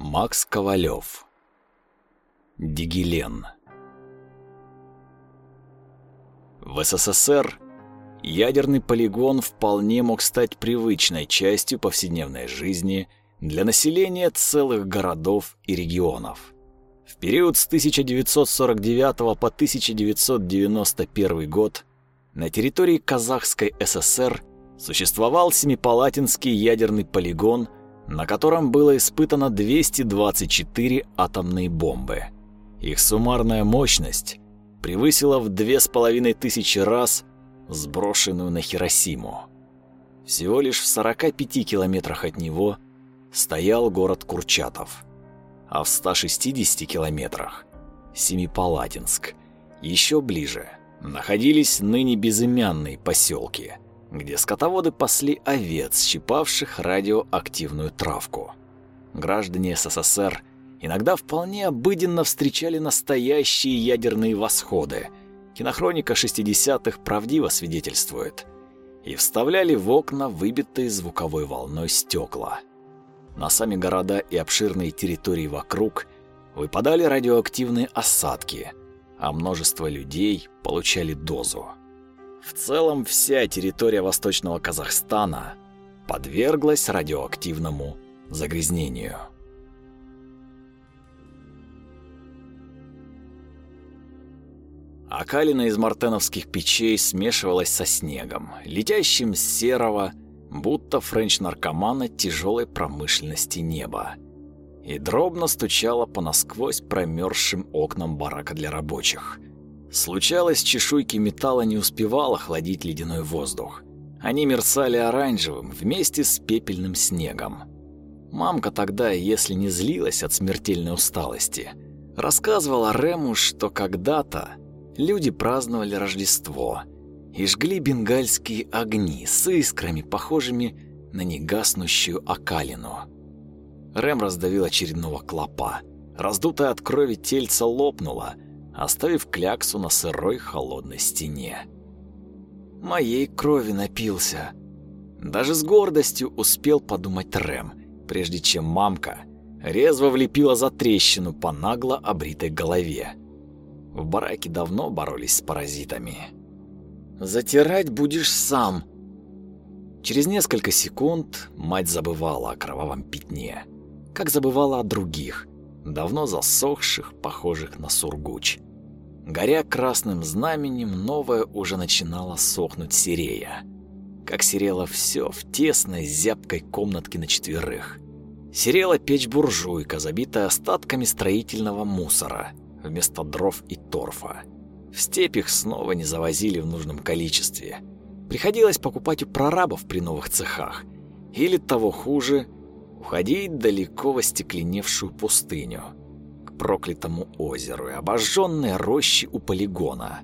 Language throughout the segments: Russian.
Макс Ковалев. Дигилен. В СССР ядерный полигон вполне мог стать привычной частью повседневной жизни для населения целых городов и регионов. В период с 1949 по 1991 год на территории Казахской ССР существовал Семипалатинский ядерный полигон, на котором было испытано 224 атомные бомбы. Их суммарная мощность превысила в две с половиной тысячи раз сброшенную на Хиросиму. Всего лишь в 45 километрах от него стоял город Курчатов, а в 160 километрах – Семипалатинск. Еще ближе находились ныне безымянные поселки – где скотоводы пасли овец, щипавших радиоактивную травку. Граждане СССР иногда вполне обыденно встречали настоящие ядерные восходы. Кинохроника 60-х правдиво свидетельствует. И вставляли в окна выбитые звуковой волной стекла. На сами города и обширные территории вокруг выпадали радиоактивные осадки, а множество людей получали дозу. В целом вся территория Восточного Казахстана подверглась радиоактивному загрязнению. Окалина из мартеновских печей смешивалась со снегом, летящим с серого, будто френч-наркомана тяжелой промышленности неба, и дробно стучала по насквозь промерзшим окнам барака для рабочих – Случалось, чешуйки металла не успевал охладить ледяной воздух. Они мерцали оранжевым вместе с пепельным снегом. Мамка тогда, если не злилась от смертельной усталости, рассказывала Рему, что когда-то люди праздновали Рождество и жгли бенгальские огни с искрами, похожими на негаснущую окалину. Рэм раздавил очередного клопа. Раздутая от крови тельце лопнуло – оставив кляксу на сырой холодной стене. Моей крови напился. Даже с гордостью успел подумать Рэм, прежде чем мамка резво влепила за трещину по нагло обритой голове. В бараке давно боролись с паразитами. «Затирать будешь сам». Через несколько секунд мать забывала о кровавом пятне, как забывала о других, давно засохших, похожих на сургуч. Горя красным знаменем, новое уже начинало сохнуть сирея. Как серело все в тесной, зябкой комнатке на четверых. Серела печь-буржуйка, забитая остатками строительного мусора, вместо дров и торфа. В степь их снова не завозили в нужном количестве. Приходилось покупать у прорабов при новых цехах. Или того хуже, уходить далеко в остекленевшую пустыню – проклятому озеру и обожженные рощи у полигона.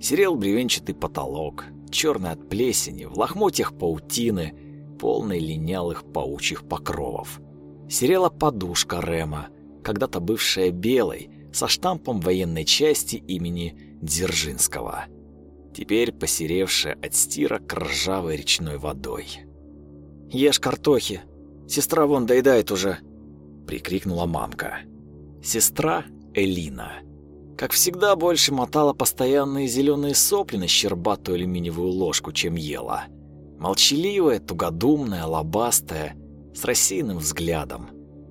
Серел бревенчатый потолок, черный от плесени, в лохмотьях паутины, полный линялых паучьих покровов. Серела подушка Рема, когда-то бывшая белой, со штампом военной части имени Дзержинского. Теперь посеревшая от стирок ржавой речной водой. «Ешь картохи! Сестра вон доедает уже!» — прикрикнула мамка. Сестра Элина, как всегда, больше мотала постоянные зеленые сопли на щербатую алюминиевую ложку, чем ела. Молчаливая, тугодумная, лобастая, с рассеянным взглядом.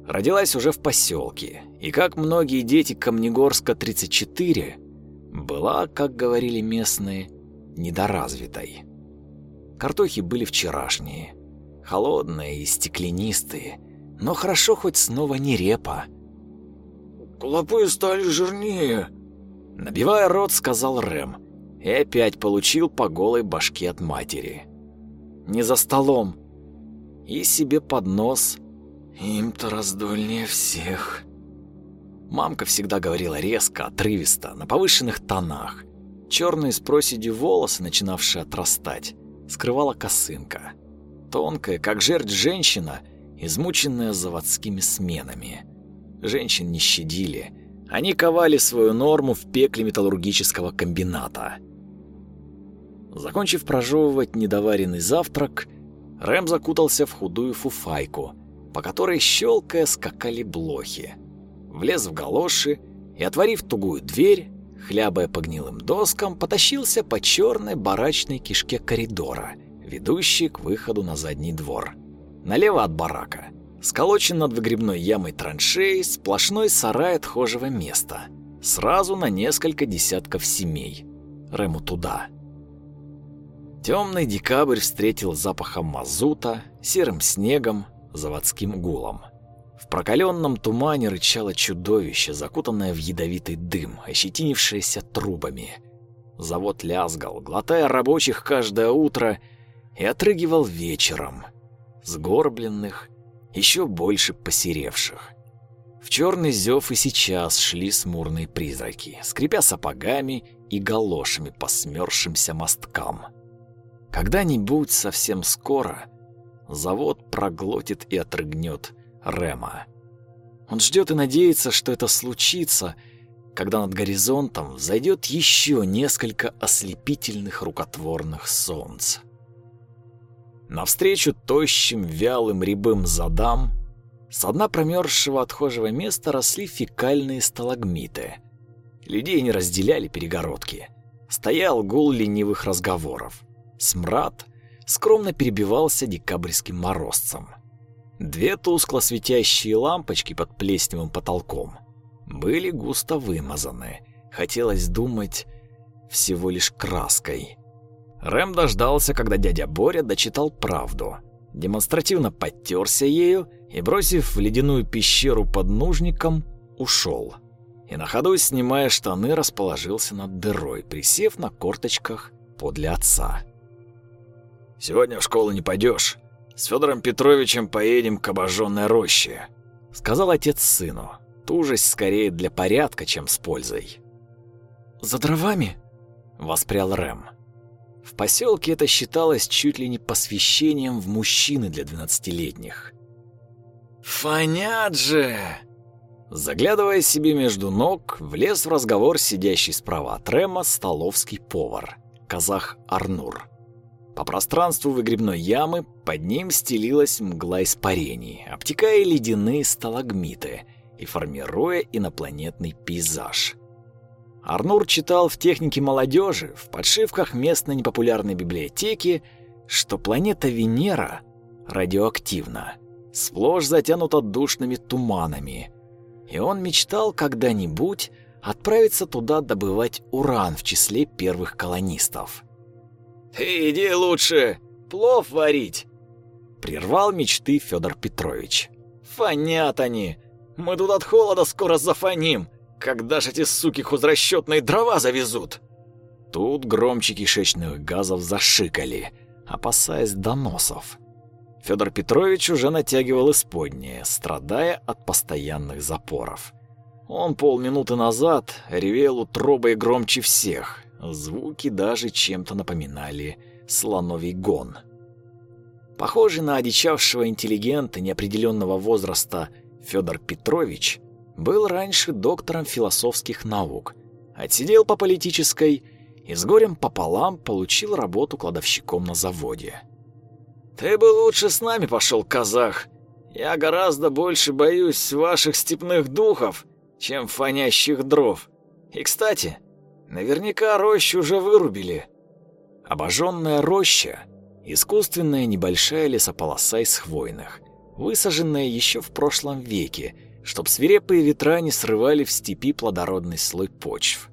Родилась уже в поселке, и, как многие дети Камнегорска-34, была, как говорили местные, недоразвитой. Картохи были вчерашние, холодные и стеклянистые, но хорошо хоть снова не репа, «Клопы стали жирнее», — набивая рот, сказал Рэм. И опять получил по голой башке от матери. «Не за столом». И себе под нос. «Им-то раздольнее всех». Мамка всегда говорила резко, отрывисто, на повышенных тонах. Черные с проседью волосы, начинавшие отрастать, скрывала косынка. Тонкая, как жерть женщина, измученная заводскими сменами. Женщин не щадили. Они ковали свою норму в пекле металлургического комбината. Закончив прожевывать недоваренный завтрак, Рэм закутался в худую фуфайку, по которой щелкая скакали блохи. Влез в галоши и, отворив тугую дверь, хлябая по гнилым доскам, потащился по черной барачной кишке коридора, ведущей к выходу на задний двор. Налево от барака сколочен над выгребной ямой траншеи сплошной сарай отхожего места, сразу на несколько десятков семей. Рему туда. Темный декабрь встретил запахом мазута, серым снегом, заводским гулом. В прокаленном тумане рычало чудовище, закутанное в ядовитый дым, ощетинившееся трубами. Завод лязгал, глотая рабочих каждое утро, и отрыгивал вечером, сгорбленных, еще больше посеревших. В черный зев и сейчас шли смурные призраки, скрипя сапогами и галошами по смерзшимся мосткам. Когда-нибудь совсем скоро завод проглотит и отрыгнет Рема. Он ждет и надеется, что это случится, когда над горизонтом взойдет еще несколько ослепительных рукотворных солнц. Навстречу тощим, вялым, рябым задам с дна промерзшего отхожего места росли фекальные сталагмиты. Людей не разделяли перегородки. Стоял гул ленивых разговоров. Смрад скромно перебивался декабрьским морозцем. Две тускло светящие лампочки под плесневым потолком были густо вымазаны. Хотелось думать всего лишь краской. Рэм дождался, когда дядя Боря дочитал правду. Демонстративно подтерся ею и, бросив в ледяную пещеру под нужником, ушел. И на ходу, снимая штаны, расположился над дырой, присев на корточках подле отца. «Сегодня в школу не пойдешь. С Федором Петровичем поедем к обожженной роще», — сказал отец сыну. Тужесть скорее для порядка, чем с пользой. «За дровами?» — воспрял Рэм. В поселке это считалось чуть ли не посвящением в мужчины для двенадцатилетних. «Фонят же!» Заглядывая себе между ног, влез в разговор сидящий справа от Рема столовский повар, казах Арнур. По пространству выгребной ямы под ним стелилась мгла испарений, обтекая ледяные сталагмиты и формируя инопланетный пейзаж – Арнур читал в технике молодежи, в подшивках местной непопулярной библиотеки, что планета Венера радиоактивна, сплошь затянута душными туманами. И он мечтал когда-нибудь отправиться туда добывать уран в числе первых колонистов. «Ты иди лучше плов варить!» Прервал мечты Федор Петрович. «Фонят они! Мы тут от холода скоро зафоним!» Когда же эти суки хозрасчетные дрова завезут? Тут громче кишечных газов зашикали, опасаясь доносов. Федор Петрович уже натягивал исподнее, страдая от постоянных запоров. Он полминуты назад ревел утробой громче всех. Звуки даже чем-то напоминали слоновий гон. Похожий на одичавшего интеллигента неопределенного возраста Федор Петрович был раньше доктором философских наук, отсидел по политической и с горем пополам получил работу кладовщиком на заводе. «Ты бы лучше с нами пошел, казах. Я гораздо больше боюсь ваших степных духов, чем фонящих дров. И, кстати, наверняка рощу уже вырубили». Обожженная роща — искусственная небольшая лесополоса из хвойных, высаженная еще в прошлом веке — чтоб свирепые ветра не срывали в степи плодородный слой почв.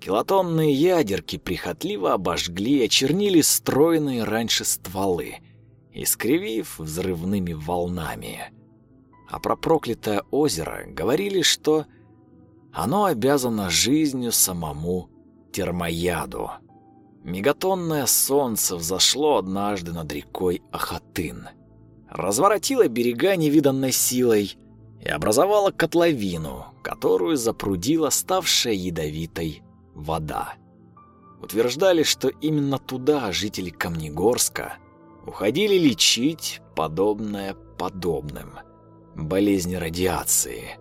Килотонные ядерки прихотливо обожгли и очернили стройные раньше стволы, искривив взрывными волнами. А про проклятое озеро говорили, что оно обязано жизнью самому термояду. Мегатонное солнце взошло однажды над рекой Ахатын. Разворотило берега невиданной силой, и образовала котловину, которую запрудила ставшая ядовитой вода. Утверждали, что именно туда жители Камнегорска уходили лечить подобное подобным, болезни радиации,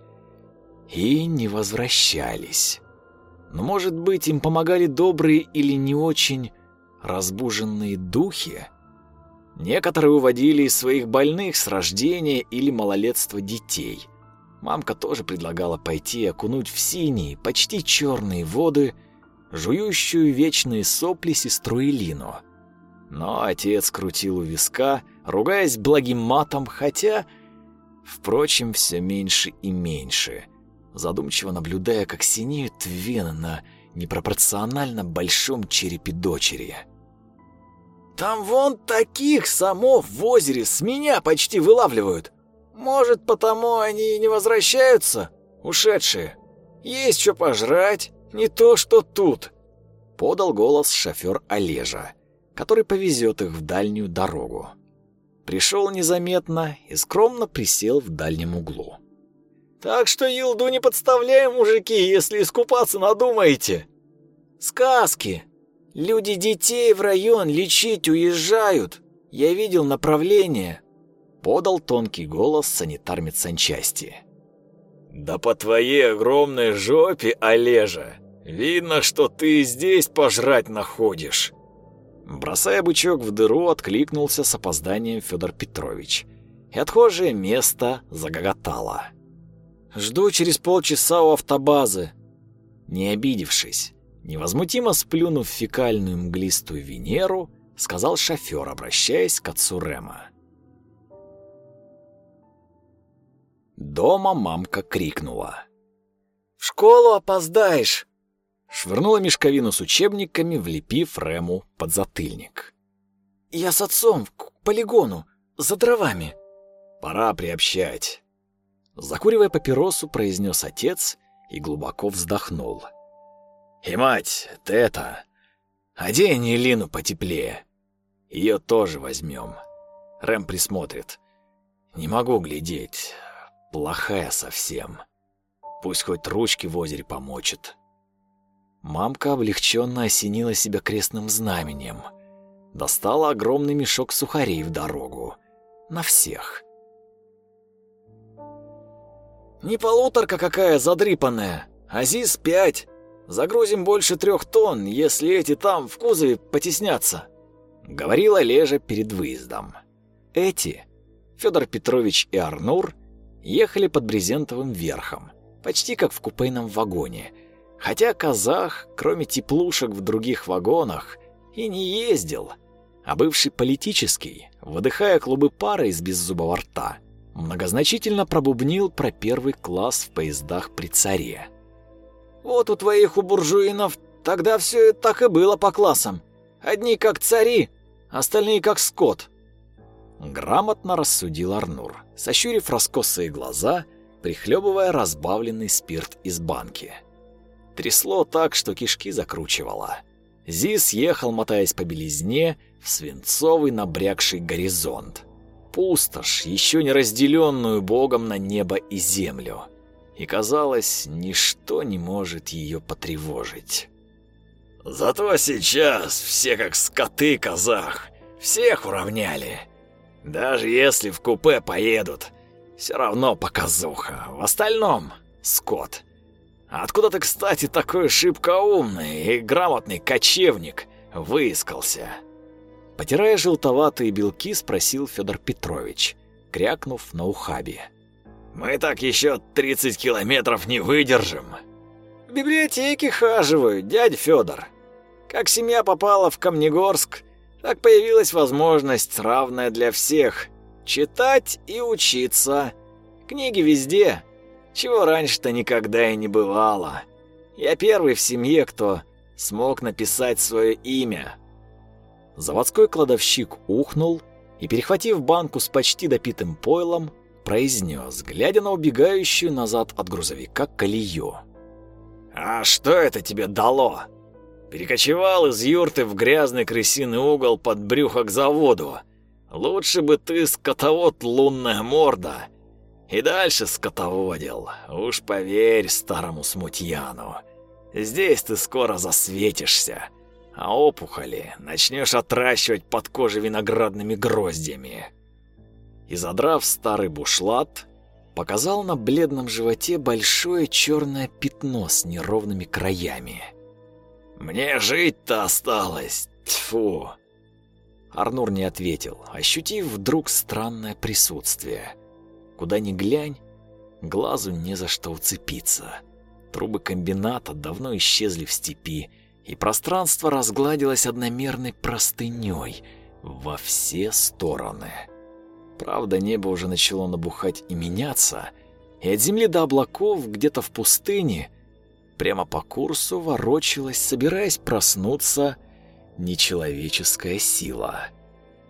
и не возвращались. Но, может быть, им помогали добрые или не очень разбуженные духи? Некоторые уводили из своих больных с рождения или малолетства детей. Мамка тоже предлагала пойти окунуть в синие, почти черные воды, жующую вечные сопли сестру Элину. Но отец крутил у виска, ругаясь благим матом, хотя, впрочем, все меньше и меньше, задумчиво наблюдая, как синеют вены на непропорционально большом черепе дочери. Там вон таких самов в озере с меня почти вылавливают. Может, потому они и не возвращаются, ушедшие. Есть что пожрать, не то что тут. Подал голос шофер Олежа, который повезет их в дальнюю дорогу. Пришел незаметно и скромно присел в дальнем углу. Так что елду не подставляем, мужики, если искупаться надумаете. Сказки, Люди детей в район лечить уезжают. Я видел направление. Подал тонкий голос санитар медсанчасти. Да по твоей огромной жопе, Олежа, видно, что ты здесь пожрать находишь. Бросая бычок в дыру, откликнулся с опозданием Федор Петрович. И отхожее место загоготало. «Жду через полчаса у автобазы». Не обидевшись, Невозмутимо сплюнув фекальную мглистую Венеру, сказал шофер, обращаясь к отцу Рема. Дома мамка крикнула. «В школу опоздаешь!» Швырнула мешковину с учебниками, влепив Рему под затыльник. «Я с отцом к полигону, за дровами». «Пора приобщать». Закуривая папиросу, произнес отец и глубоко вздохнул. И мать, ты это... Одень Елину потеплее. Ее тоже возьмем. Рэм присмотрит. Не могу глядеть. Плохая совсем. Пусть хоть ручки в озере помочит. Мамка облегченно осенила себя крестным знаменем. Достала огромный мешок сухарей в дорогу. На всех. «Не полуторка какая задрипанная, а пять. Загрузим больше трех тонн, если эти там в кузове потеснятся», — говорила Лежа перед выездом. Эти, Федор Петрович и Арнур, ехали под брезентовым верхом, почти как в купейном вагоне, хотя казах, кроме теплушек в других вагонах, и не ездил, а бывший политический, выдыхая клубы пара из беззубого рта, многозначительно пробубнил про первый класс в поездах при царе. Вот у твоих у буржуинов тогда все так и было по классам. Одни как цари, остальные как скот. Грамотно рассудил Арнур, сощурив раскосые глаза, прихлебывая разбавленный спирт из банки. Трясло так, что кишки закручивало. Зис ехал, мотаясь по белизне, в свинцовый набрякший горизонт. Пустошь, еще не разделенную Богом на небо и землю и, казалось, ничто не может ее потревожить. «Зато сейчас все как скоты, казах, всех уравняли. Даже если в купе поедут, все равно показуха, в остальном — скот. Откуда ты, кстати, такой шибко умный и грамотный кочевник выискался?» Потирая желтоватые белки, спросил Федор Петрович, крякнув на ухабе. Мы так еще 30 километров не выдержим. В библиотеке хаживаю, дядя Федор. Как семья попала в Камнегорск, так появилась возможность, равная для всех, читать и учиться. Книги везде, чего раньше-то никогда и не бывало. Я первый в семье, кто смог написать свое имя. Заводской кладовщик ухнул и, перехватив банку с почти допитым пойлом, произнес, глядя на убегающую назад от грузовика колею. «А что это тебе дало? Перекочевал из юрты в грязный крысиный угол под брюхо к заводу. Лучше бы ты, скотовод лунная морда, и дальше скотоводил. Уж поверь старому смутьяну. Здесь ты скоро засветишься, а опухоли начнешь отращивать под кожей виноградными гроздями» и, задрав старый бушлат, показал на бледном животе большое черное пятно с неровными краями. «Мне жить-то осталось, тьфу!» Арнур не ответил, ощутив вдруг странное присутствие. Куда ни глянь, глазу не за что уцепиться. Трубы комбината давно исчезли в степи, и пространство разгладилось одномерной простыней во все стороны. Правда, небо уже начало набухать и меняться, и от земли до облаков где-то в пустыне прямо по курсу ворочалась, собираясь проснуться, нечеловеческая сила.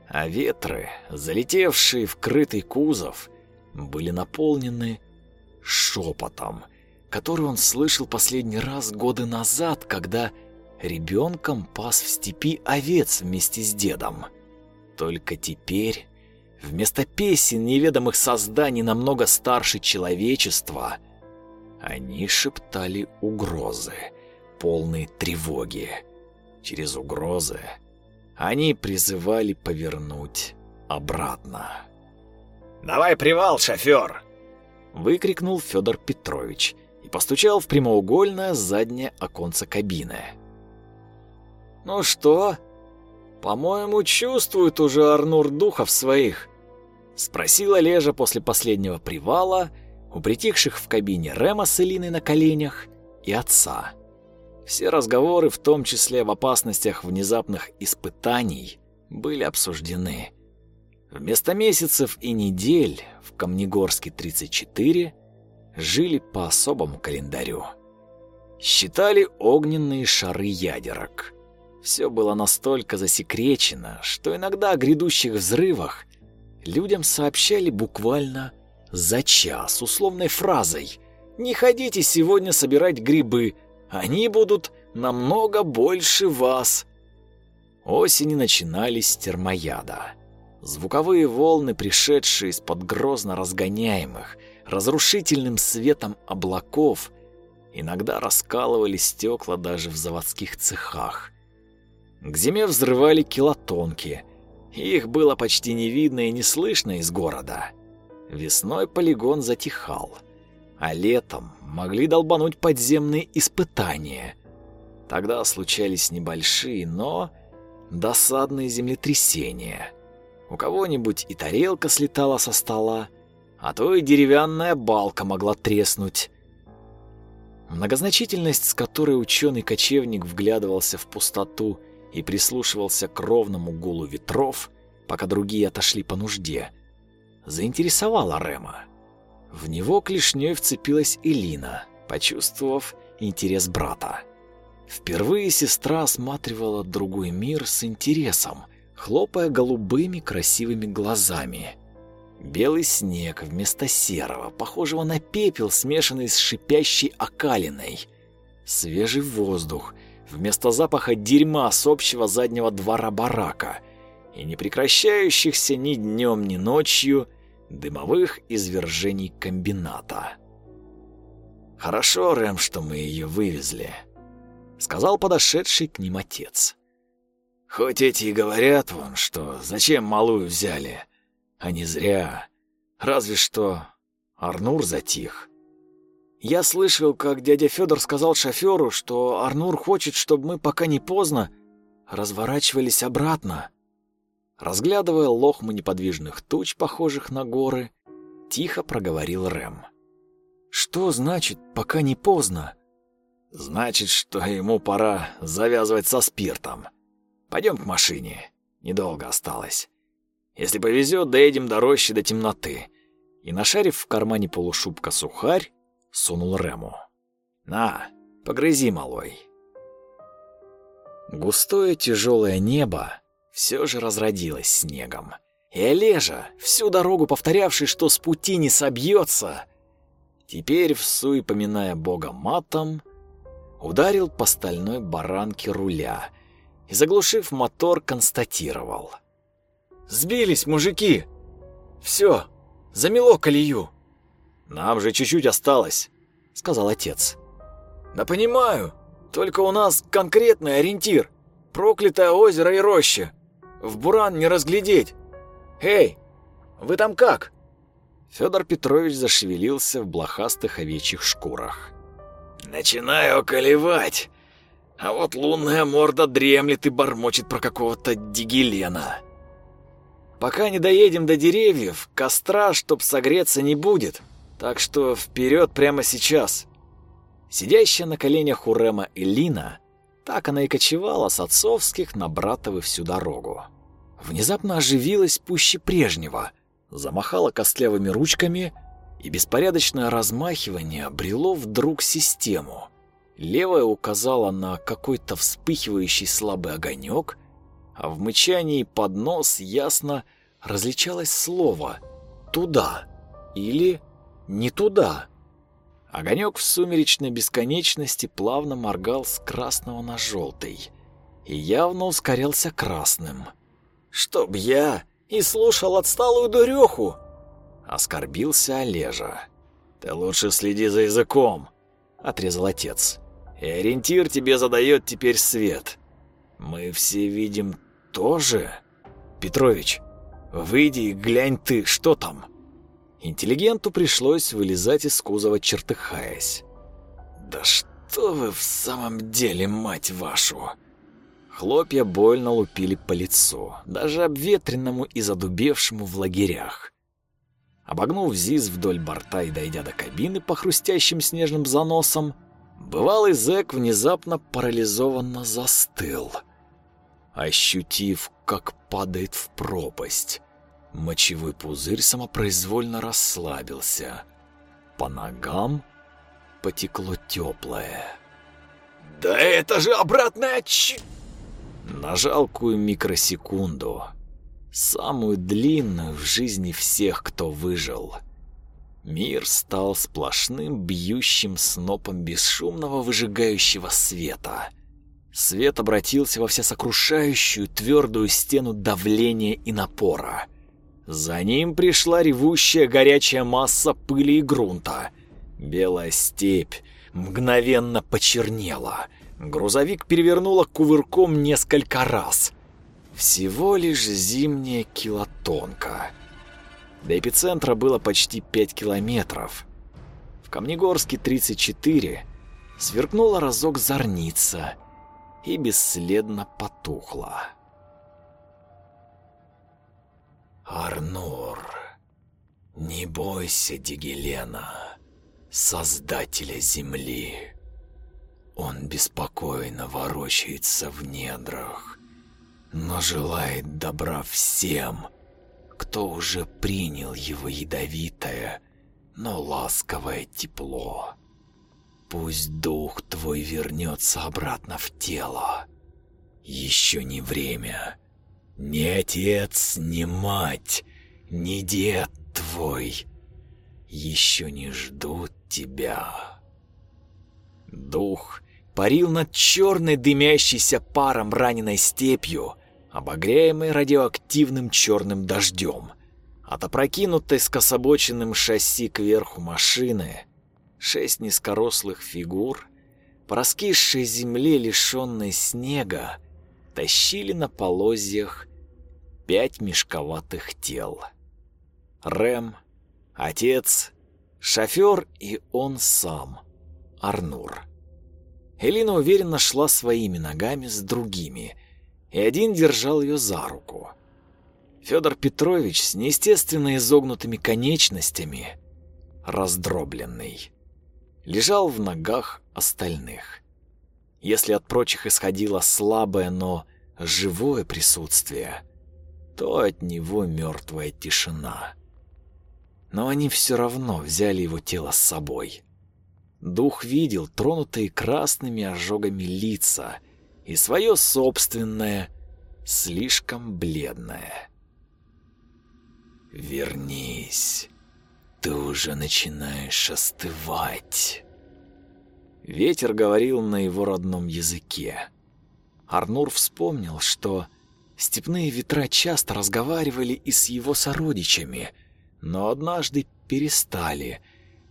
А ветры, залетевшие в крытый кузов, были наполнены шепотом, который он слышал последний раз годы назад, когда ребенком пас в степи овец вместе с дедом. Только теперь вместо песен неведомых созданий намного старше человечества, они шептали угрозы, полные тревоги. Через угрозы они призывали повернуть обратно. «Давай привал, шофер!» — выкрикнул Федор Петрович и постучал в прямоугольное заднее оконце кабины. «Ну что? По-моему, чувствует уже Арнур духов своих», — спросила Лежа после последнего привала у притихших в кабине Рема с Элиной на коленях и отца. Все разговоры, в том числе об опасностях внезапных испытаний, были обсуждены. Вместо месяцев и недель в Камнегорске 34 жили по особому календарю. Считали огненные шары ядерок. Все было настолько засекречено, что иногда о грядущих взрывах людям сообщали буквально за час условной фразой «Не ходите сегодня собирать грибы, они будут намного больше вас». Осени начинались с термояда. Звуковые волны, пришедшие из-под грозно разгоняемых, разрушительным светом облаков, иногда раскалывали стекла даже в заводских цехах. К зиме взрывали килотонки. Их было почти не видно и не слышно из города. Весной полигон затихал, а летом могли долбануть подземные испытания. Тогда случались небольшие, но досадные землетрясения. У кого-нибудь и тарелка слетала со стола, а то и деревянная балка могла треснуть. Многозначительность, с которой ученый-кочевник вглядывался в пустоту и прислушивался к ровному гулу ветров, пока другие отошли по нужде, заинтересовала Рема. В него клешней вцепилась Элина, почувствовав интерес брата. Впервые сестра осматривала другой мир с интересом, хлопая голубыми красивыми глазами. Белый снег вместо серого, похожего на пепел, смешанный с шипящей окалиной. Свежий воздух — вместо запаха дерьма с общего заднего двора барака и не прекращающихся ни днем, ни ночью дымовых извержений комбината. «Хорошо, Рэм, что мы ее вывезли», — сказал подошедший к ним отец. «Хоть эти и говорят вон, что зачем малую взяли, а не зря. Разве что Арнур затих». Я слышал, как дядя Федор сказал шоферу, что Арнур хочет, чтобы мы, пока не поздно, разворачивались обратно. Разглядывая лохмы неподвижных туч, похожих на горы, тихо проговорил Рэм. «Что значит, пока не поздно?» «Значит, что ему пора завязывать со спиртом. Пойдем к машине. Недолго осталось. Если повезет, доедем до рощи до темноты». И, нашарив в кармане полушубка сухарь, сунул Рему. «На, погрызи, малой». Густое тяжелое небо все же разродилось снегом. И Олежа, всю дорогу повторявший, что с пути не собьется, теперь, всуе поминая бога матом, ударил по стальной баранке руля и, заглушив мотор, констатировал. «Сбились, мужики! Все, замело колею!» «Нам же чуть-чуть осталось», — сказал отец. «Да понимаю, только у нас конкретный ориентир. Проклятое озеро и роща. В буран не разглядеть. Эй, вы там как?» Федор Петрович зашевелился в блохастых овечьих шкурах. «Начинаю околевать. А вот лунная морда дремлет и бормочет про какого-то дигелена. Пока не доедем до деревьев, костра, чтоб согреться, не будет. Так что вперед прямо сейчас. Сидящая на коленях у Рема Элина, так она и кочевала с отцовских на братовы всю дорогу. Внезапно оживилась пуще прежнего, замахала костлявыми ручками, и беспорядочное размахивание обрело вдруг систему. Левая указала на какой-то вспыхивающий слабый огонек, а в мычании под нос ясно различалось слово «туда» или «не туда». Огонек в сумеречной бесконечности плавно моргал с красного на желтый и явно ускорялся красным. «Чтоб я и слушал отсталую дуреху!» — оскорбился Олежа. «Ты лучше следи за языком», — отрезал отец. «И ориентир тебе задает теперь свет. Мы все видим тоже. Петрович, выйди и глянь ты, что там?» Интеллигенту пришлось вылезать из кузова, чертыхаясь. «Да что вы в самом деле, мать вашу!» Хлопья больно лупили по лицу, даже обветренному и задубевшему в лагерях. Обогнув ЗИС вдоль борта и дойдя до кабины по хрустящим снежным заносам, бывалый зэк внезапно парализованно застыл, ощутив, как падает в пропасть. Мочевой пузырь самопроизвольно расслабился. По ногам потекло теплое. «Да это же обратная ч...» На жалкую микросекунду, самую длинную в жизни всех, кто выжил, мир стал сплошным бьющим снопом бесшумного выжигающего света. Свет обратился во всесокрушающую твердую стену давления и напора — за ним пришла ревущая горячая масса пыли и грунта. Белая степь мгновенно почернела. Грузовик перевернуло кувырком несколько раз. Всего лишь зимняя килотонка. До эпицентра было почти 5 километров. В Камнегорске 34 сверкнула разок зорница и бесследно потухла. Арнур, не бойся Дигелена, создателя земли. Он беспокойно ворочается в недрах, но желает добра всем, кто уже принял его ядовитое, но ласковое тепло. Пусть дух твой вернется обратно в тело. Еще не время. Ни отец, ни мать, ни дед твой еще не ждут тебя. Дух парил над черной дымящейся паром раненой степью, обогряемой радиоактивным черным дождем. От опрокинутой скособоченным шасси кверху машины шесть низкорослых фигур, по раскисшей земле, лишенной снега, тащили на полозьях пять мешковатых тел. Рэм, отец, шофер и он сам, Арнур. Элина уверенно шла своими ногами с другими, и один держал ее за руку. Федор Петрович с неестественно изогнутыми конечностями, раздробленный, лежал в ногах остальных. Если от прочих исходило слабое, но живое присутствие, то от него мертвая тишина. Но они все равно взяли его тело с собой. Дух видел тронутые красными ожогами лица и свое собственное, слишком бледное. «Вернись, ты уже начинаешь остывать». Ветер говорил на его родном языке. Арнур вспомнил, что степные ветра часто разговаривали и с его сородичами, но однажды перестали,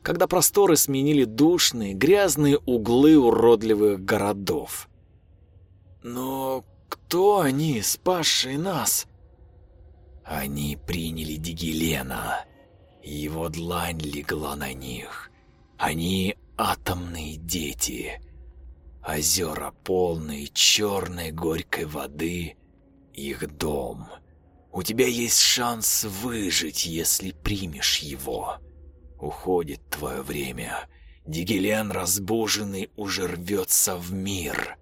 когда просторы сменили душные, грязные углы уродливых городов. Но кто они, спасшие нас? Они приняли Дигелена. Его длань легла на них. Они атомные дети. Озера полные черной горькой воды — их дом. У тебя есть шанс выжить, если примешь его. Уходит твое время. Дигелен, разбуженный, уже рвется в мир.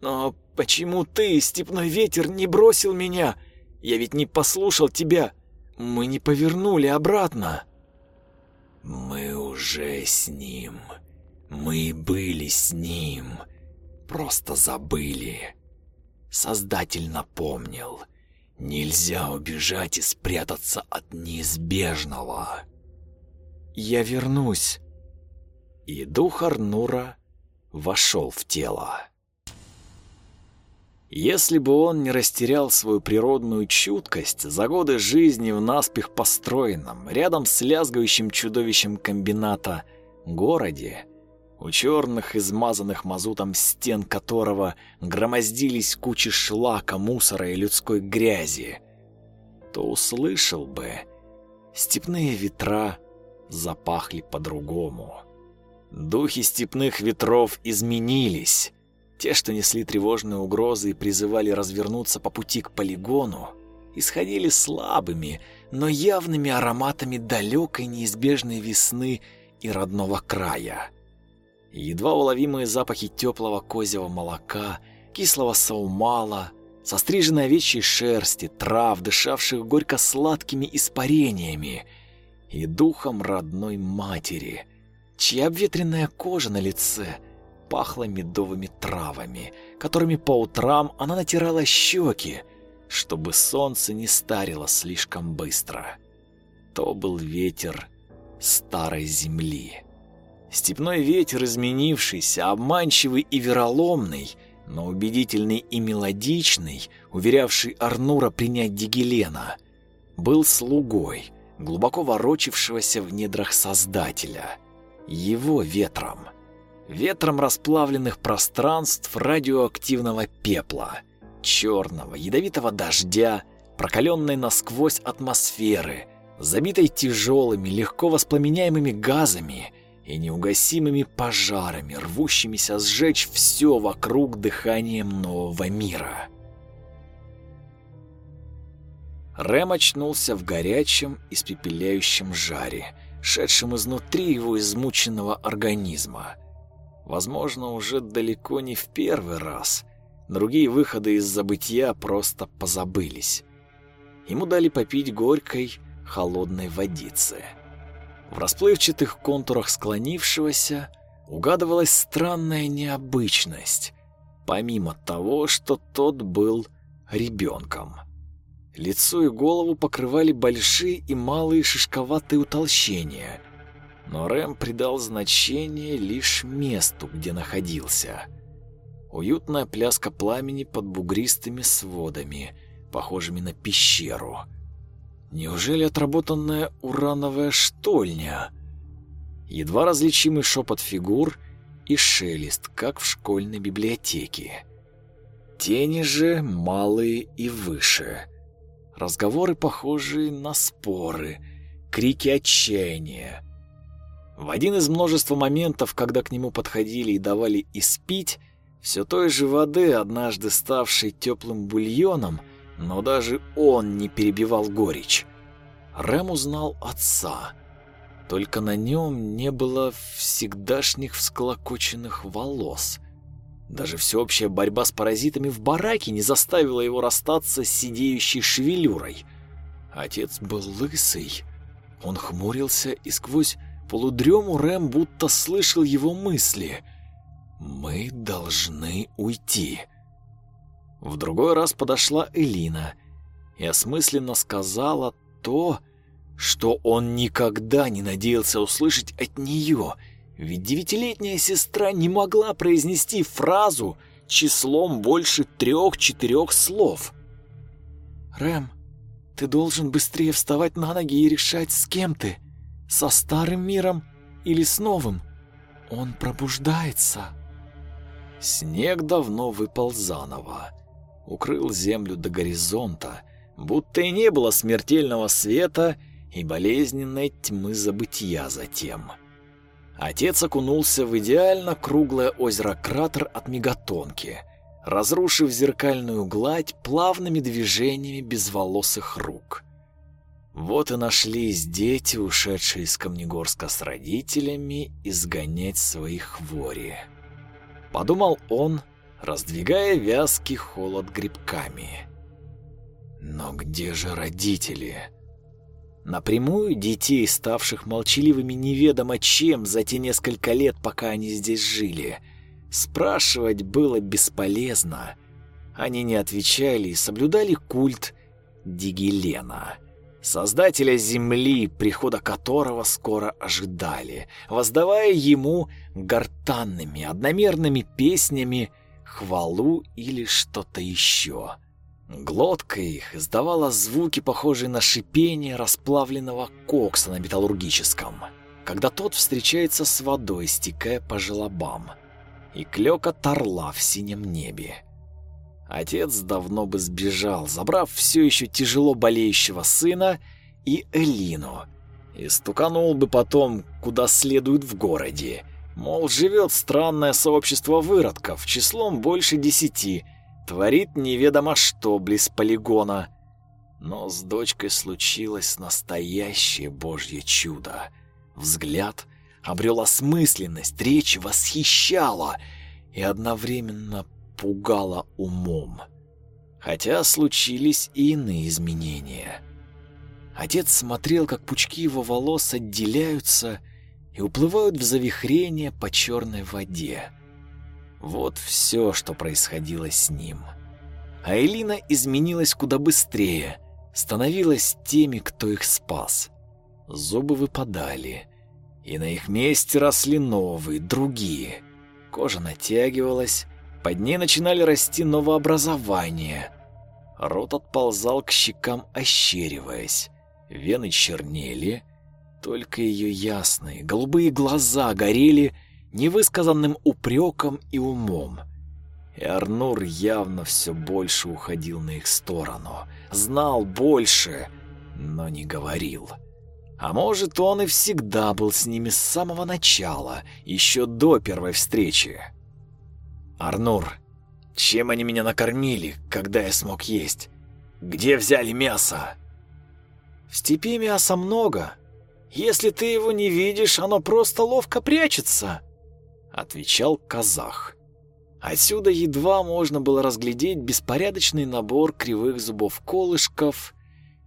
Но почему ты, степной ветер, не бросил меня? Я ведь не послушал тебя. Мы не повернули обратно. Мы уже с ним. Мы были с ним. Просто забыли. Создатель напомнил. Нельзя убежать и спрятаться от неизбежного. Я вернусь. И дух Арнура вошел в тело. Если бы он не растерял свою природную чуткость за годы жизни в наспех построенном, рядом с лязгающим чудовищем комбината, городе, у черных, измазанных мазутом стен которого громоздились кучи шлака, мусора и людской грязи, то услышал бы, степные ветра запахли по-другому. Духи степных ветров изменились, те, что несли тревожные угрозы и призывали развернуться по пути к полигону, исходили слабыми, но явными ароматами далекой неизбежной весны и родного края. Едва уловимые запахи теплого козьего молока, кислого саумала, состриженной овечьей шерсти, трав, дышавших горько-сладкими испарениями, и духом родной матери, чья обветренная кожа на лице — пахло медовыми травами, которыми по утрам она натирала щеки, чтобы солнце не старило слишком быстро. То был ветер старой земли. Степной ветер, изменившийся, обманчивый и вероломный, но убедительный и мелодичный, уверявший Арнура принять Дигелена, был слугой, глубоко ворочившегося в недрах Создателя, его ветром — ветром расплавленных пространств радиоактивного пепла, черного, ядовитого дождя, прокаленной насквозь атмосферы, забитой тяжелыми, легко воспламеняемыми газами и неугасимыми пожарами, рвущимися сжечь все вокруг дыханием нового мира. Рэм очнулся в горячем, испепеляющем жаре, шедшем изнутри его измученного организма. Возможно, уже далеко не в первый раз. Другие выходы из забытия просто позабылись. Ему дали попить горькой, холодной водицы. В расплывчатых контурах склонившегося угадывалась странная необычность, помимо того, что тот был ребенком. Лицо и голову покрывали большие и малые шишковатые утолщения, но Рэм придал значение лишь месту, где находился. Уютная пляска пламени под бугристыми сводами, похожими на пещеру. Неужели отработанная урановая штольня? Едва различимый шепот фигур и шелест, как в школьной библиотеке. Тени же малые и выше. Разговоры, похожие на споры, крики отчаяния, в один из множества моментов, когда к нему подходили и давали испить, все той же воды, однажды ставшей теплым бульоном, но даже он не перебивал горечь. Рэм узнал отца. Только на нем не было всегдашних всклокоченных волос. Даже всеобщая борьба с паразитами в бараке не заставила его расстаться с сидеющей шевелюрой. Отец был лысый. Он хмурился и сквозь полудрему Рэм будто слышал его мысли. «Мы должны уйти». В другой раз подошла Элина и осмысленно сказала то, что он никогда не надеялся услышать от нее, ведь девятилетняя сестра не могла произнести фразу числом больше трех-четырех слов. «Рэм, ты должен быстрее вставать на ноги и решать, с кем ты», со старым миром или с новым? Он пробуждается. Снег давно выпал заново, укрыл землю до горизонта, будто и не было смертельного света и болезненной тьмы забытия затем. Отец окунулся в идеально круглое озеро-кратер от Мегатонки, разрушив зеркальную гладь плавными движениями безволосых рук. Вот и нашлись дети, ушедшие из Камнегорска с родителями, изгонять своих хвори. Подумал он, раздвигая вязкий холод грибками. Но где же родители? Напрямую детей, ставших молчаливыми неведомо чем за те несколько лет, пока они здесь жили, спрашивать было бесполезно. Они не отвечали и соблюдали культ Дигелена — создателя Земли, прихода которого скоро ожидали, воздавая ему гортанными, одномерными песнями хвалу или что-то еще. Глотка их издавала звуки, похожие на шипение расплавленного кокса на металлургическом, когда тот встречается с водой, стекая по желобам, и клёкот орла в синем небе. Отец давно бы сбежал, забрав все еще тяжело болеющего сына и Элину, и стуканул бы потом, куда следует в городе. Мол, живет странное сообщество выродков, числом больше десяти, творит неведомо что близ полигона. Но с дочкой случилось настоящее божье чудо. Взгляд обрел осмысленность, речь восхищала и одновременно пугало умом. Хотя случились и иные изменения. Отец смотрел, как пучки его волос отделяются и уплывают в завихрение по черной воде. Вот все, что происходило с ним. А Элина изменилась куда быстрее, становилась теми, кто их спас. Зубы выпадали, и на их месте росли новые, другие. Кожа натягивалась, под ней начинали расти новообразования. Рот отползал к щекам, ощериваясь. Вены чернели, только ее ясные, голубые глаза горели невысказанным упреком и умом. И Арнур явно все больше уходил на их сторону, знал больше, но не говорил. А может, он и всегда был с ними с самого начала, еще до первой встречи. «Арнур, чем они меня накормили, когда я смог есть? Где взяли мясо?» «В степи мяса много. Если ты его не видишь, оно просто ловко прячется», — отвечал казах. Отсюда едва можно было разглядеть беспорядочный набор кривых зубов колышков,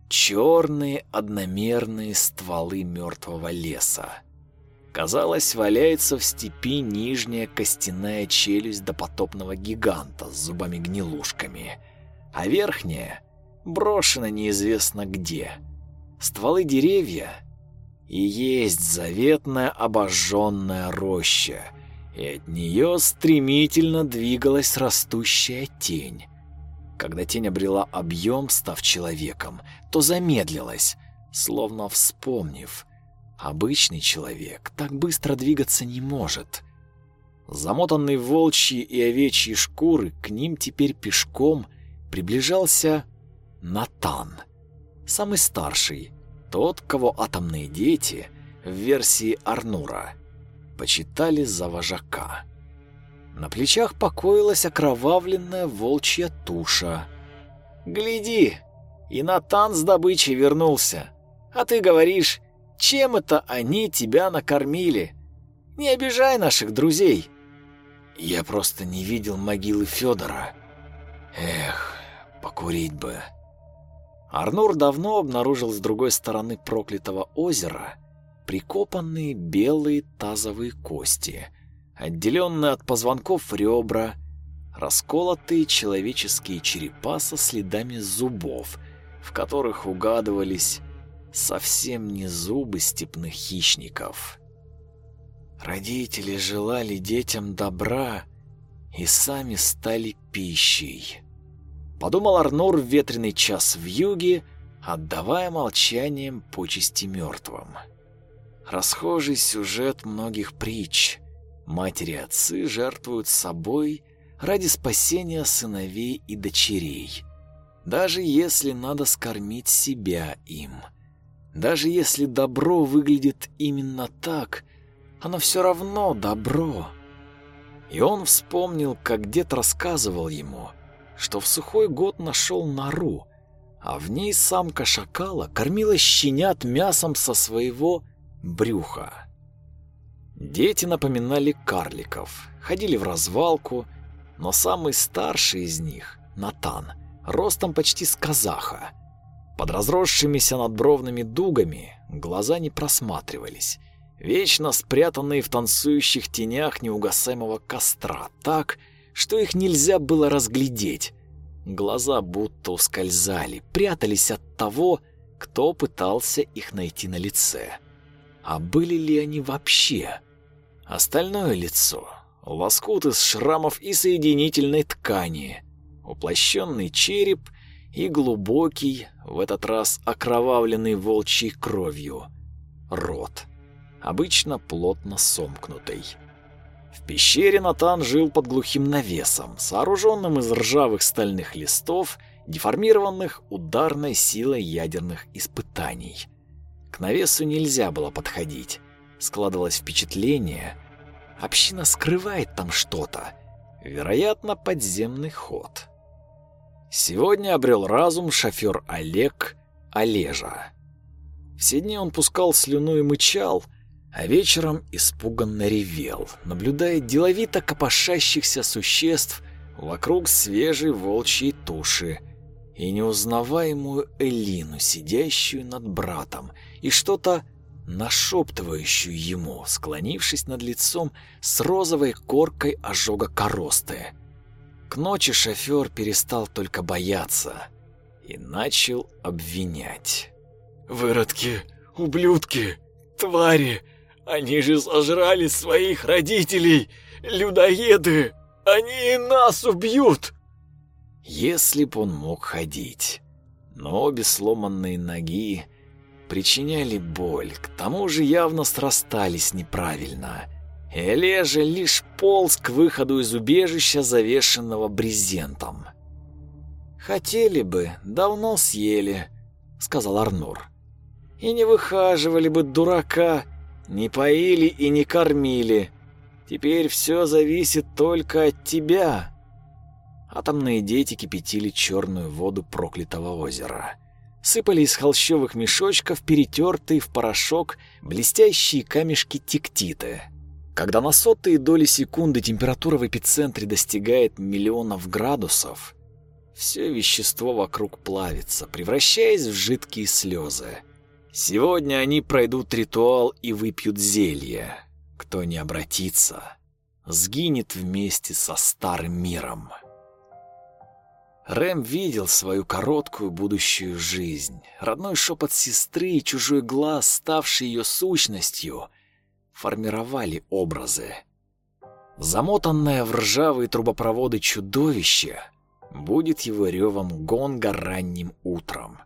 черные одномерные стволы мертвого леса. Казалось, валяется в степи нижняя костяная челюсть допотопного гиганта с зубами-гнилушками, а верхняя брошена неизвестно где. Стволы деревья и есть заветная обожженная роща, и от нее стремительно двигалась растущая тень. Когда тень обрела объем, став человеком, то замедлилась, словно вспомнив — Обычный человек так быстро двигаться не может. Замотанный в волчьи и овечьи шкуры, к ним теперь пешком приближался Натан, самый старший, тот, кого атомные дети в версии Арнура почитали за вожака. На плечах покоилась окровавленная волчья туша. «Гляди, и Натан с добычей вернулся, а ты говоришь, чем это они тебя накормили? Не обижай наших друзей. Я просто не видел могилы Федора. Эх, покурить бы. Арнур давно обнаружил с другой стороны проклятого озера прикопанные белые тазовые кости, отделенные от позвонков ребра, расколотые человеческие черепа со следами зубов, в которых угадывались совсем не зубы степных хищников. Родители желали детям добра и сами стали пищей. Подумал Арнур в ветреный час в юге, отдавая молчанием почести мертвым. Расхожий сюжет многих притч. Матери и отцы жертвуют собой ради спасения сыновей и дочерей, даже если надо скормить себя им – даже если добро выглядит именно так, оно все равно добро. И он вспомнил, как дед рассказывал ему, что в сухой год нашел нору, а в ней самка шакала кормила щенят мясом со своего брюха. Дети напоминали карликов, ходили в развалку, но самый старший из них, Натан, ростом почти с казаха. Под разросшимися надбровными дугами глаза не просматривались, вечно спрятанные в танцующих тенях неугасаемого костра, так, что их нельзя было разглядеть. Глаза будто ускользали, прятались от того, кто пытался их найти на лице. А были ли они вообще? Остальное лицо — лоскут из шрамов и соединительной ткани, уплощенный череп и глубокий, в этот раз окровавленный волчьей кровью, рот, обычно плотно сомкнутый. В пещере Натан жил под глухим навесом, сооруженным из ржавых стальных листов, деформированных ударной силой ядерных испытаний. К навесу нельзя было подходить. Складывалось впечатление, община скрывает там что-то, вероятно, подземный ход. Сегодня обрел разум шофер Олег Олежа. Все дни он пускал слюну и мычал, а вечером испуганно ревел, наблюдая деловито копошащихся существ вокруг свежей волчьей туши и неузнаваемую Элину, сидящую над братом, и что-то нашептывающую ему, склонившись над лицом с розовой коркой ожога коросты. К ночи шофер перестал только бояться и начал обвинять. «Выродки, ублюдки, твари! Они же сожрали своих родителей! Людоеды! Они и нас убьют!» Если б он мог ходить. Но обе сломанные ноги причиняли боль, к тому же явно срастались неправильно. Элежа лишь полз к выходу из убежища, завешенного брезентом. «Хотели бы, давно съели», — сказал Арнур. «И не выхаживали бы дурака, не поили и не кормили. Теперь все зависит только от тебя». Атомные дети кипятили черную воду проклятого озера. Сыпали из холщовых мешочков перетертые в порошок блестящие камешки тектиты. Когда на сотые доли секунды температура в эпицентре достигает миллионов градусов, все вещество вокруг плавится, превращаясь в жидкие слезы. Сегодня они пройдут ритуал и выпьют зелье. Кто не обратится, сгинет вместе со старым миром. Рэм видел свою короткую будущую жизнь. Родной шепот сестры и чужой глаз, ставший ее сущностью, формировали образы. Замотанное в ржавые трубопроводы чудовище будет его ревом гонга ранним утром.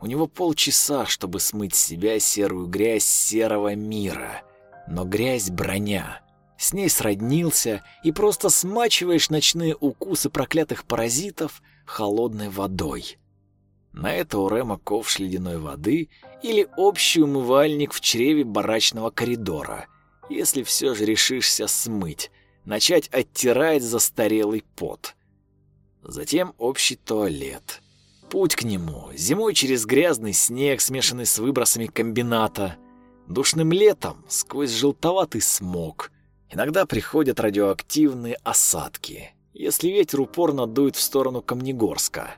У него полчаса, чтобы смыть с себя серую грязь серого мира. Но грязь — броня. С ней сроднился, и просто смачиваешь ночные укусы проклятых паразитов — холодной водой. На это у Рема ковш ледяной воды или общий умывальник в чреве барачного коридора, если все же решишься смыть, начать оттирать застарелый пот. Затем общий туалет. Путь к нему зимой через грязный снег, смешанный с выбросами комбината, душным летом сквозь желтоватый смог. Иногда приходят радиоактивные осадки если ветер упорно дует в сторону Камнегорска.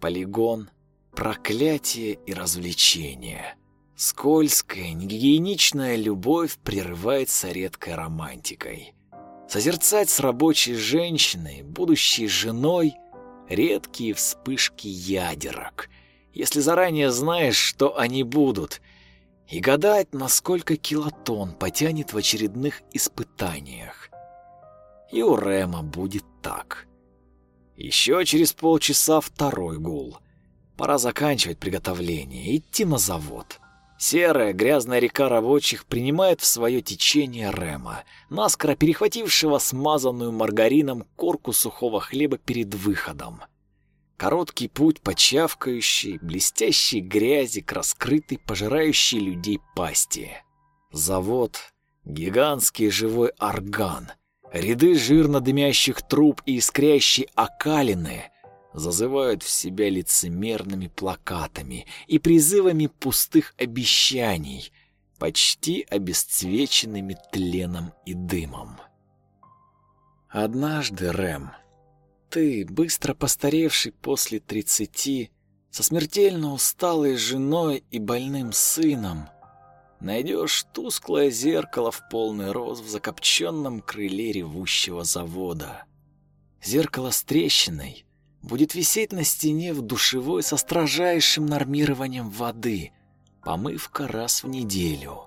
Полигон, проклятие и развлечение. Скользкая, негигиеничная любовь прерывается редкой романтикой. Созерцать с рабочей женщиной, будущей женой, редкие вспышки ядерок, если заранее знаешь, что они будут, и гадать, насколько килотон потянет в очередных испытаниях. И у Рема будет так. Еще через полчаса второй гул. Пора заканчивать приготовление, идти на завод. Серая грязная река рабочих принимает в свое течение Рема, наскоро перехватившего смазанную маргарином корку сухого хлеба перед выходом. Короткий путь по чавкающей, блестящей грязи к раскрытой, пожирающей людей пасти. Завод — гигантский живой орган — Ряды жирно дымящих труб и искрящие окалины зазывают в себя лицемерными плакатами и призывами пустых обещаний, почти обесцвеченными тленом и дымом. Однажды, Рэм, ты, быстро постаревший после тридцати, со смертельно усталой женой и больным сыном, найдешь тусклое зеркало в полный рост в закопченном крыле ревущего завода. Зеркало с трещиной будет висеть на стене в душевой со строжайшим нормированием воды, помывка раз в неделю.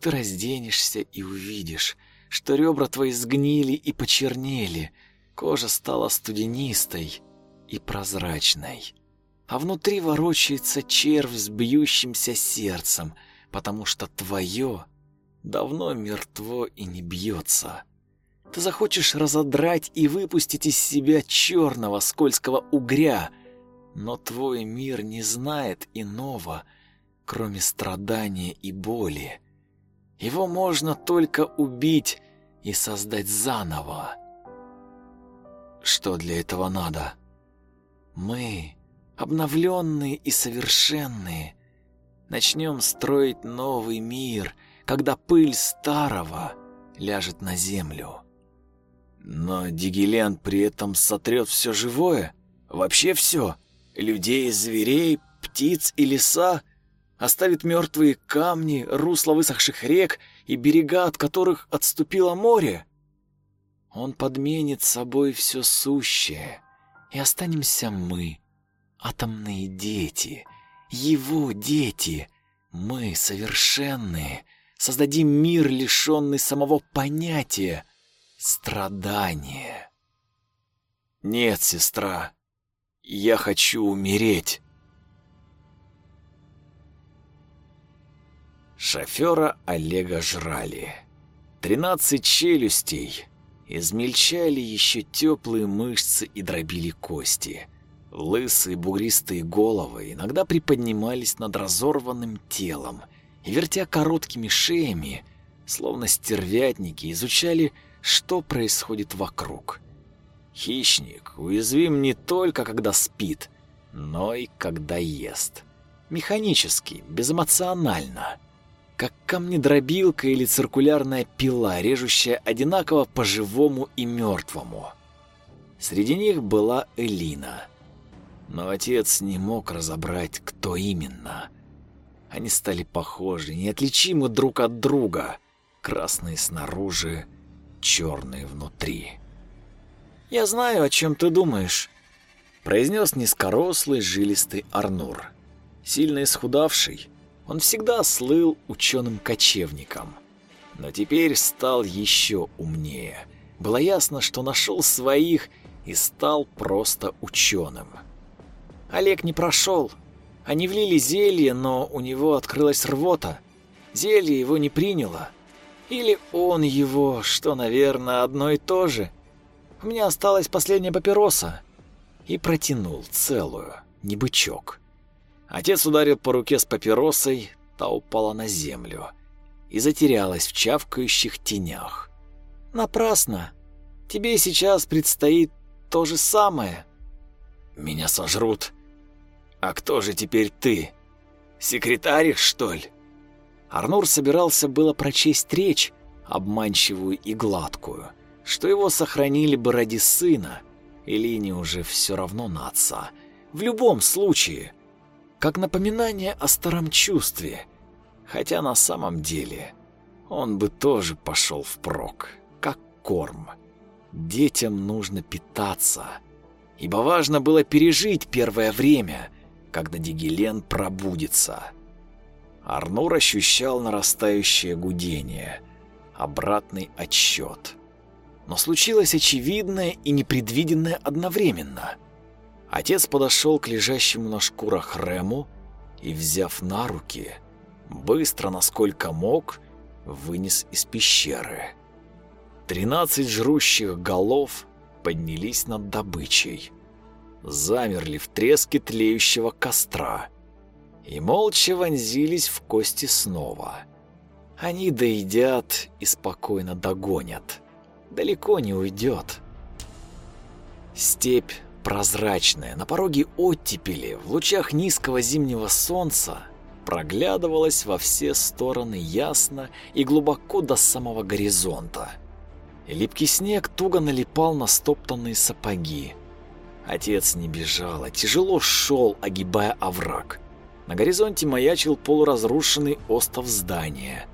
Ты разденешься и увидишь, что ребра твои сгнили и почернели, кожа стала студенистой и прозрачной. А внутри ворочается червь с бьющимся сердцем, потому что твое давно мертво и не бьется. Ты захочешь разодрать и выпустить из себя черного скользкого угря, но твой мир не знает иного, кроме страдания и боли. Его можно только убить и создать заново. Что для этого надо? Мы, обновленные и совершенные, начнем строить новый мир, когда пыль старого ляжет на землю. Но Дигелен при этом сотрет все живое, вообще все, людей, зверей, птиц и леса, оставит мертвые камни, русла высохших рек и берега, от которых отступило море. Он подменит собой все сущее, и останемся мы, атомные дети, его дети, мы совершенные, создадим мир, лишенный самого понятия страдания. Нет, сестра, я хочу умереть. Шофера Олега жрали. Тринадцать челюстей. Измельчали еще теплые мышцы и дробили кости. Лысые бугристые головы иногда приподнимались над разорванным телом и, вертя короткими шеями, словно стервятники, изучали, что происходит вокруг. Хищник уязвим не только когда спит, но и когда ест. Механически, безэмоционально – как камнедробилка или циркулярная пила, режущая одинаково по живому и мертвому. Среди них была Элина. Но отец не мог разобрать, кто именно. Они стали похожи, неотличимы друг от друга. Красные снаружи, черные внутри. «Я знаю, о чем ты думаешь», — произнес низкорослый жилистый Арнур. Сильно исхудавший, он всегда слыл ученым-кочевником, но теперь стал еще умнее. Было ясно, что нашел своих и стал просто ученым. Олег не прошел. Они влили зелье, но у него открылась рвота. Зелье его не приняло. Или он его, что, наверное, одно и то же. У меня осталась последняя папироса. И протянул целую, не бычок. Отец ударил по руке с папиросой, та упала на землю и затерялась в чавкающих тенях. «Напрасно. Тебе сейчас предстоит то же самое». «Меня сожрут. А кто же теперь ты? Секретарь, что ли?» Арнур собирался было прочесть речь, обманчивую и гладкую, что его сохранили бы ради сына, или не уже все равно на отца. В любом случае, как напоминание о старом чувстве, хотя на самом деле он бы тоже пошел впрок, как корм. Детям нужно питаться, ибо важно было пережить первое время, когда Дигелен пробудится. Арнур ощущал нарастающее гудение, обратный отсчет. Но случилось очевидное и непредвиденное одновременно. Отец подошел к лежащему на шкурах Рему и, взяв на руки, быстро, насколько мог, вынес из пещеры. Тринадцать жрущих голов поднялись над добычей, замерли в треске тлеющего костра и молча вонзились в кости снова. Они доедят и спокойно догонят. далеко не уйдет. Степь прозрачная, на пороге оттепели, в лучах низкого зимнего солнца, проглядывалась во все стороны ясно и глубоко до самого горизонта. И липкий снег туго налипал на стоптанные сапоги. Отец не бежал, а тяжело шел, огибая овраг. На горизонте маячил полуразрушенный остов здания.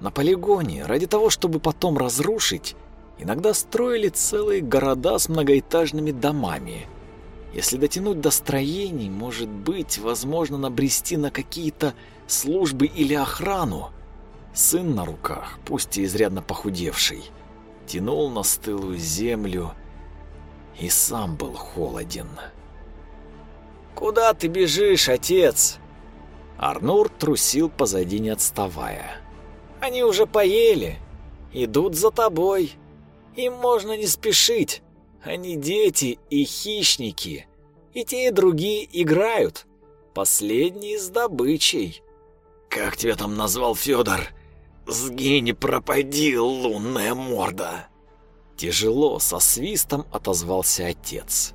На полигоне, ради того, чтобы потом разрушить, иногда строили целые города с многоэтажными домами. Если дотянуть до строений, может быть, возможно набрести на какие-то службы или охрану. Сын на руках, пусть и изрядно похудевший, тянул на стылую землю и сам был холоден. «Куда ты бежишь, отец?» Арнур трусил позади, не отставая. «Они уже поели, идут за тобой. Им можно не спешить. Они дети и хищники, и те и другие играют. Последние с добычей». «Как тебя там назвал Федор? Сгинь, пропади, лунная морда!» Тяжело, со свистом отозвался отец.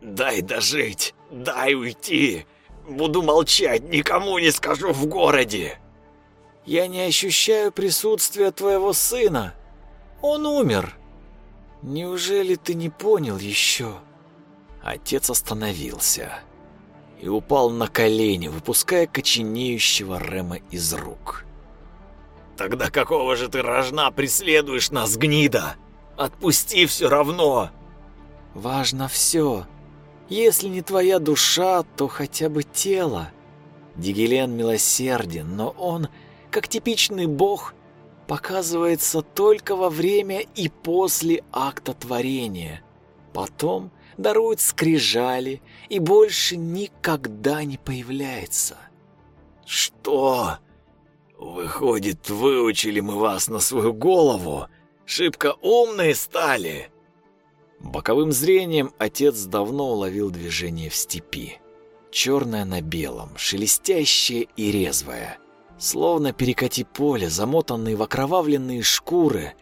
«Дай дожить, дай уйти. Буду молчать, никому не скажу в городе». «Я не ощущаю присутствия твоего сына. Он умер. Неужели ты не понял еще?» Отец остановился и упал на колени, выпуская коченеющего Рема из рук. «Тогда какого же ты рожна преследуешь нас, гнида?» Отпусти все равно. Важно все. Если не твоя душа, то хотя бы тело. Дигелен милосерден, но он, как типичный бог, показывается только во время и после акта творения. Потом дарует скрижали и больше никогда не появляется. Что? Выходит, выучили мы вас на свою голову? Шибко умные стали!» Боковым зрением отец давно уловил движение в степи. Черное на белом, шелестящее и резвое. Словно перекати поле, замотанные в окровавленные шкуры,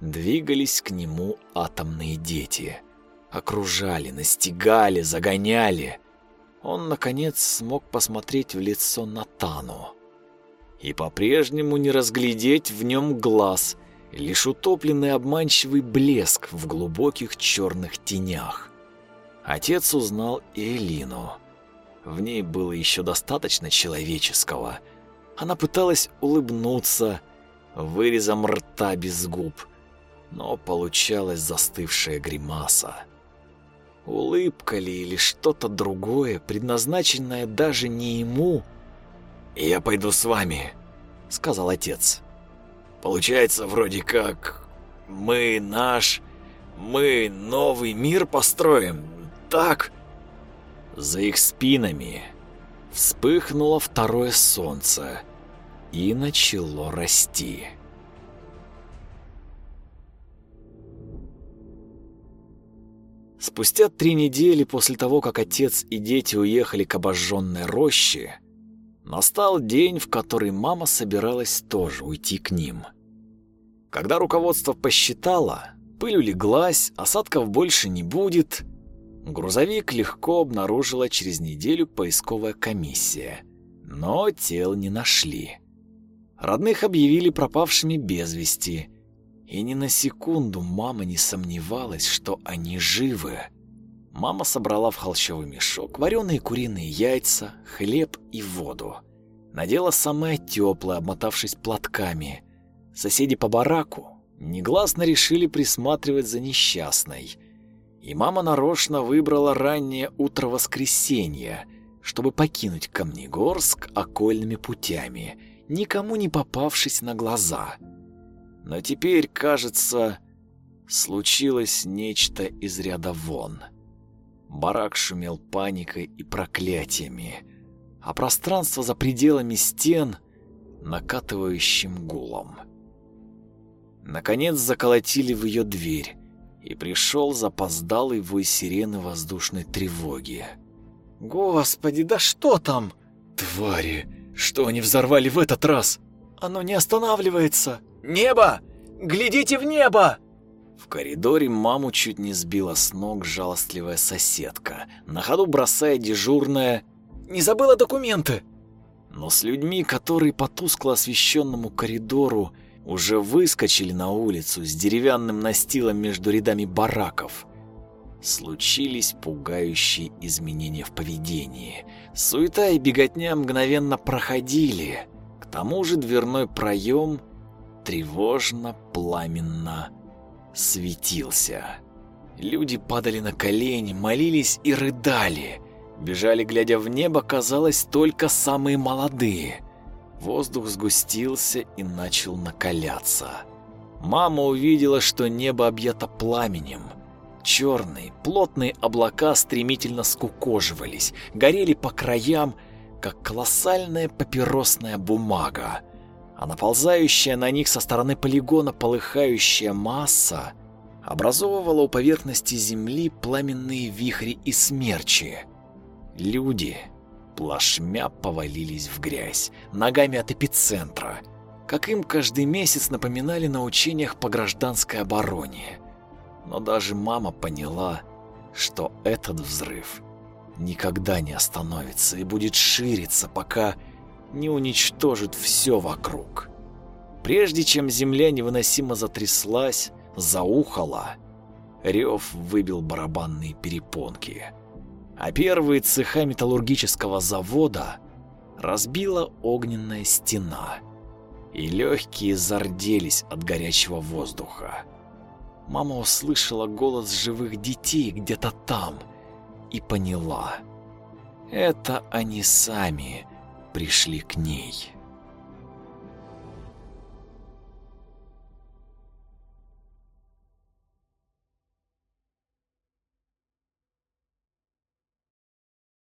двигались к нему атомные дети. Окружали, настигали, загоняли. Он, наконец, смог посмотреть в лицо Натану. И по-прежнему не разглядеть в нем глаз, лишь утопленный обманчивый блеск в глубоких черных тенях. Отец узнал и Элину. В ней было еще достаточно человеческого. Она пыталась улыбнуться вырезом рта без губ, но получалась застывшая гримаса. Улыбка ли или что-то другое, предназначенное даже не ему? «Я пойду с вами», — сказал отец. Получается, вроде как мы наш, мы новый мир построим, так? За их спинами вспыхнуло второе солнце и начало расти. Спустя три недели после того, как отец и дети уехали к обожженной роще, настал день, в который мама собиралась тоже уйти к ним. Когда руководство посчитало, пыль улеглась, осадков больше не будет, грузовик легко обнаружила через неделю поисковая комиссия, но тел не нашли. Родных объявили пропавшими без вести, и ни на секунду мама не сомневалась, что они живы. Мама собрала в холщовый мешок вареные куриные яйца, хлеб и воду. Надела самое теплое, обмотавшись платками – Соседи по бараку негласно решили присматривать за несчастной. И мама нарочно выбрала раннее утро воскресенья, чтобы покинуть Камнегорск окольными путями, никому не попавшись на глаза. Но теперь, кажется, случилось нечто из ряда вон. Барак шумел паникой и проклятиями, а пространство за пределами стен накатывающим гулом. Наконец заколотили в ее дверь, и пришел запоздалый вой сирены воздушной тревоги. «Господи, да что там?» «Твари! Что они взорвали в этот раз?» «Оно не останавливается! Небо! Глядите в небо!» В коридоре маму чуть не сбила с ног жалостливая соседка, на ходу бросая дежурное «Не забыла документы!». Но с людьми, которые по тускло освещенному коридору уже выскочили на улицу с деревянным настилом между рядами бараков, случились пугающие изменения в поведении. Суета и беготня мгновенно проходили. К тому же дверной проем тревожно-пламенно светился. Люди падали на колени, молились и рыдали. Бежали, глядя в небо, казалось, только самые молодые. Воздух сгустился и начал накаляться. Мама увидела, что небо объято пламенем. Черные, плотные облака стремительно скукоживались, горели по краям, как колоссальная папиросная бумага а наползающая на них со стороны полигона полыхающая масса образовывала у поверхности земли пламенные вихри и смерчи. Люди плашмя повалились в грязь, ногами от эпицентра, как им каждый месяц напоминали на учениях по гражданской обороне. Но даже мама поняла, что этот взрыв никогда не остановится и будет шириться, пока не уничтожит все вокруг. Прежде чем земля невыносимо затряслась, заухала, рев выбил барабанные перепонки. А первые цеха металлургического завода разбила огненная стена, и легкие зарделись от горячего воздуха. Мама услышала голос живых детей где-то там и поняла. Это они сами пришли к ней.